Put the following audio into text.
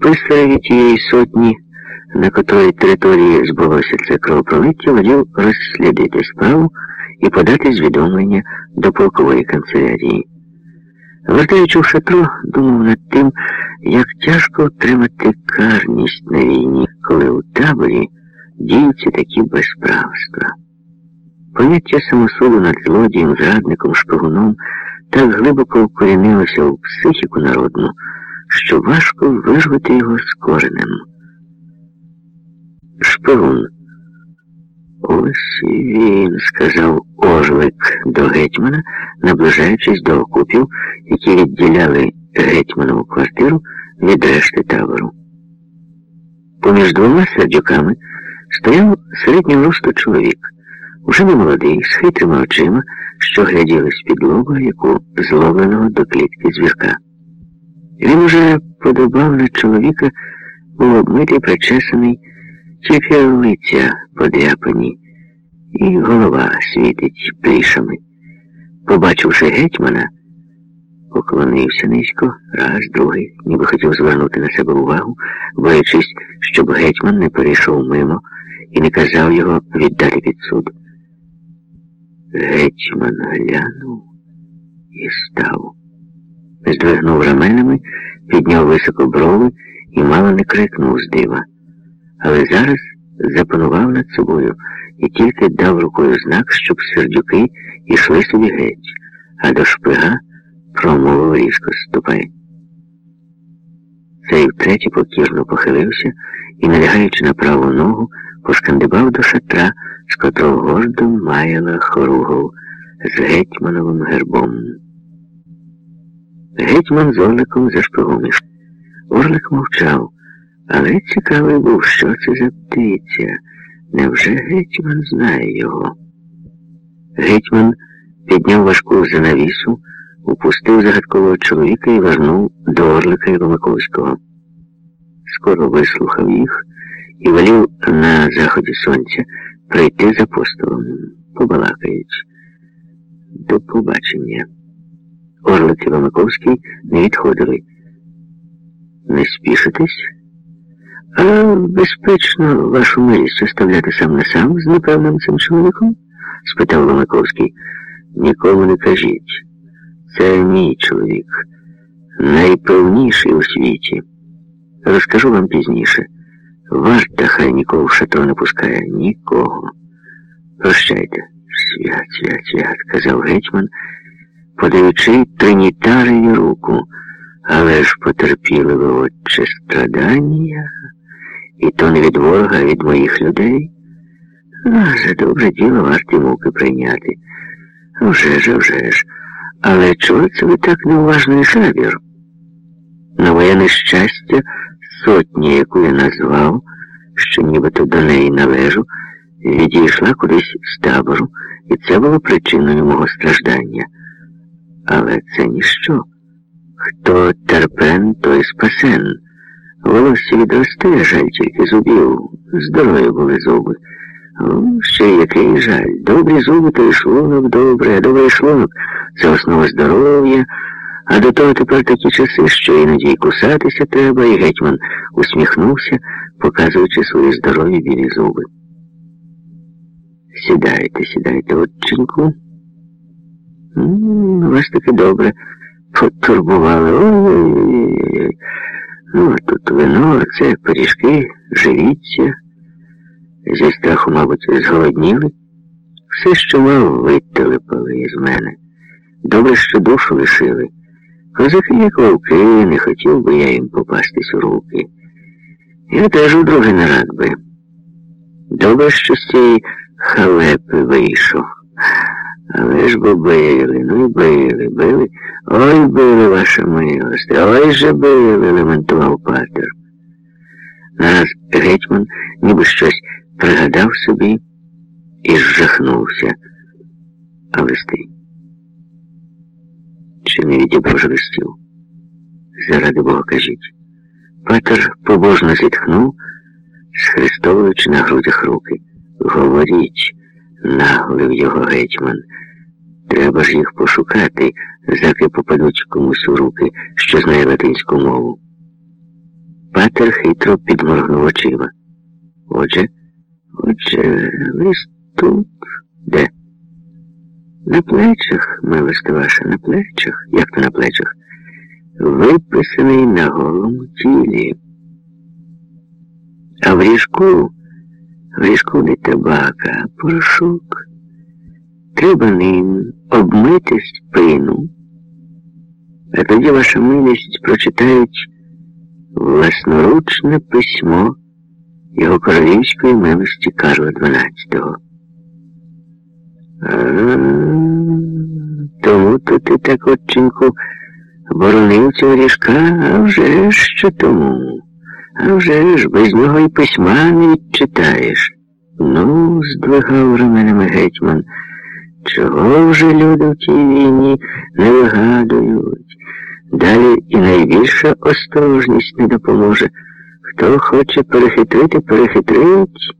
писареві тієї сотні, на котрої території збулося це кровопролиття, волів розслідити справу і подати звідомлення до полкової канцелярії. Вертаючи в шатро, думав над тим, як тяжко втримати карність на війні, коли у таборі діються такі безправства. Поняття самосуду над злодієм, зрадником, шпигуном так глибоко вкорінилося у психіку народну, що важко вирвати його з коренем. Шпигун. Ось він, сказав Ожлик до гетьмана, наближаючись до окупів, які відділяли гетьманову квартиру від решти табору. Поміж двома сердюками стояв середнього росту чоловік, уже не молодий, з хитрими очима, що гляділи з підлогу, яку зловленого до клітки звірка. Він уже подобав на чоловіка, обмитий, причесаний, тільки лиця подряпані, і голова світить плішами. Побачивши гетьмана, поклонився низько, раз, другий, ніби хотів звернути на себе увагу, боячись, щоб гетьман не перейшов мимо і не казав його віддати під суд. Гетьман глянув і став. Здвигнув раменами, підняв високо брови і мало не крикнув з дива. Але зараз запанував над собою і тільки дав рукою знак, щоб сердюки йшли собі геть, а до шпига промовив різко ступай. Цей втретє покірно похилився і, налягаючи на праву ногу, пошкандибав до шатра, з котрого гордо маяла хоругов з гетьмановим гербом. Гетьман з Орликом за. Орлик мовчав, але цікавий був, що це за птиця. Невже гетьман знає його? Гетьман підняв важку занавісу, упустив загадкового чоловіка і вернув до Орлика і Ломаковського. Скоро вислухав їх і волів на заході сонця прийти за апостолом, побалакають. До побачення. Орлик і Ломаковський не відходили. Не спішитесь? А безпечно вашу милість оставляти сам на сам з непевним цим чоловіком? спитав Ломаковський. Нікому не кажіть. Це мій чоловік, найпевніший у світі. Розкажу вам пізніше. Варта хай нікого в шатро не пускає, нікого. Прощайте. Свят, свят, свят, казав гетьман, подаючи тринітареві руку. Але ж потерпіли ви отче страдання, і то не від ворога, а від моїх людей. За добре діло варті муки прийняти. Вже ж, вже ж. Але чого це ви так неуважний шабір? На моє нещастя, сотня, яку я назвав, що нібито до неї належу, відійшла кудись з табору, і це було причиною мого страждання. Але це ніщо. Хто терпен, той спасен. Волосся відросте, жаль тільки зубів. Здорові були зуби. О, ще який жаль. Добрі зуби, то і шлунок добре, а добрий шлунок це основа здоров'я. А до того тепер такі часи, що іноді й кусатися треба, і гетьман усміхнувся, показуючи свої здорові білі зуби. Сідайте, сідайте, отчинку. Вас таки добре потурбували. Ой-ой-ой. Ну, тут вино, це пиріжки, живіться. Зі страху, мабуть, зголодніли. Все, що мав, вителепали із мене. Добре, що душу лишили. Козаки, як вовки, не хотів би я їм попастись у руки. Я теж у друге не рад би. Добре, що з цієї халепи вийшов. Але ж бо били, ну і били, били. Ой, били, ваша милость, ой же били, лементував патер. Нараз гетьман ніби щось пригадав собі і зжахнувся. А листи? Чи не відібрав листів? Заради Бога кажіть. Патер побожно зітхнув, схрестовуючи на грудях руки. Говоріть, наглив його гетьман. Треба ж їх пошукати, заки попадуть комусь у руки, що знає латинську мову. Патер хитро підморгнув очима. Отже, отже, лист тут де? На плечах, милости ваша, на плечах, як то на плечах, виписаний на голому тілі. А в ріжку, в не табака, порошок. Треба ним обмити спину, а тоді ваша милість прочитають власноручне письмо його королівської милості Карла XII. Тому то ти так, отчинку, боронив цього ріжка, а вже ж тому. А вже ж без нього і письма не відчитаєш. Ну, здвигав раменами гетьман. Чого вже люди в тій війні не вигадують? Далі і найбільша осторожність не допоможе. Хто хоче перехитрити, перехитрить.